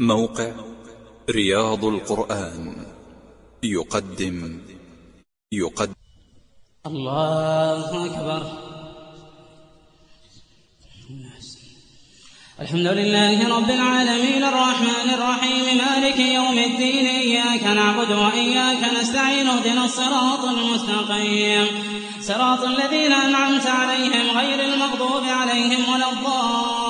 موقع رياض القرآن. يقدم. يقدم. الله أكبر. الحمد لله رب العالمين الرحمن الرحيم مالك يوم الدين إياك نعبد وإياك نستعين اهدنا الصراط المستقيم. صراط الذين أنعمت عليهم غير المغضوب عليهم ولا الضالين.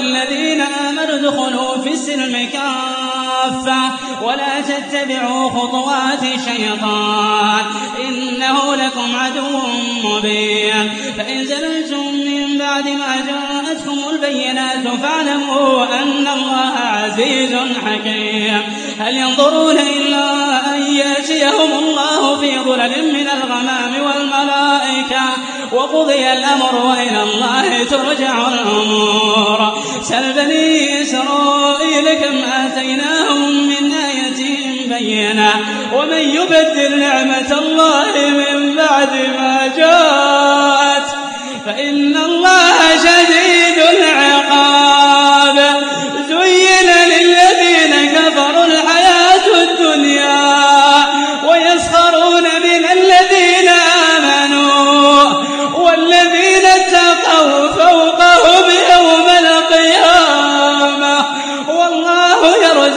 الذين آمنوا ادخلوا في السلم كافة ولا تتبعوا خطوات الشيطان. إنه لكم عدو مبين. فإن زللتم من بعد ما جاءتكم البينات فاعلموا أن الله عزيز حكيم. هل ينظرون إلا أن يأتيهم الله في ظلل من الغمام والملائكة وقضي الأمر وإلى الله ترجع الأمور. سل بني إسرائيل كم آتيناهم من آية بينة ومن يبدل نعمة الله من بعد ما جاءت فإن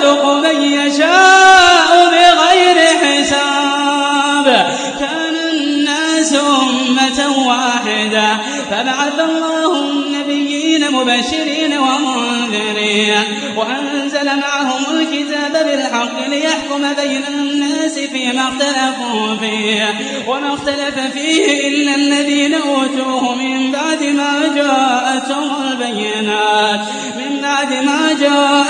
يرزق من يشاء بغير حساب. كان الناس أمة واحدة. فبعث الله النبيين مبشرين ومنذرين. وأنزل معهم الكتاب بالحق ليحكم بين الناس فيما اختلفوا فيه. وما اختلف فيه إلا الذين أوتوه من بعد ما جاءتهم البينات. من بعد ما جاءتهم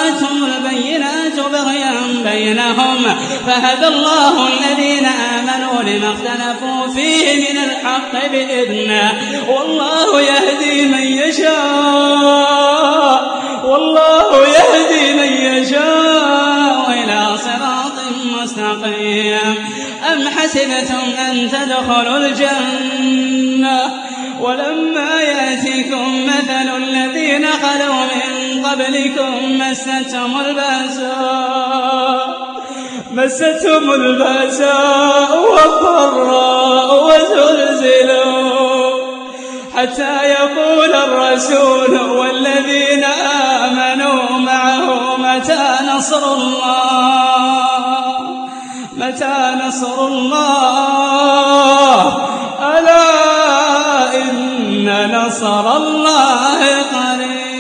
بغيا بينهم. فهدى الله الذين آمنوا لما اختلفوا فيه من الحق بإذنه. والله يهدي من يشاء. والله يهدي من يشاء إلى صراط مستقيم. أم حسبتم أن تدخلوا الجنة؟ ولما يأتكم مثل الذين خلوا قبلكم مستهم البأساء. مستهم البأساء والضراء وزلزلوا. حتى يقول الرسول والذين آمنوا معه متى نصر الله؟ متى نصر الله؟ ألا إن نصر الله قريب.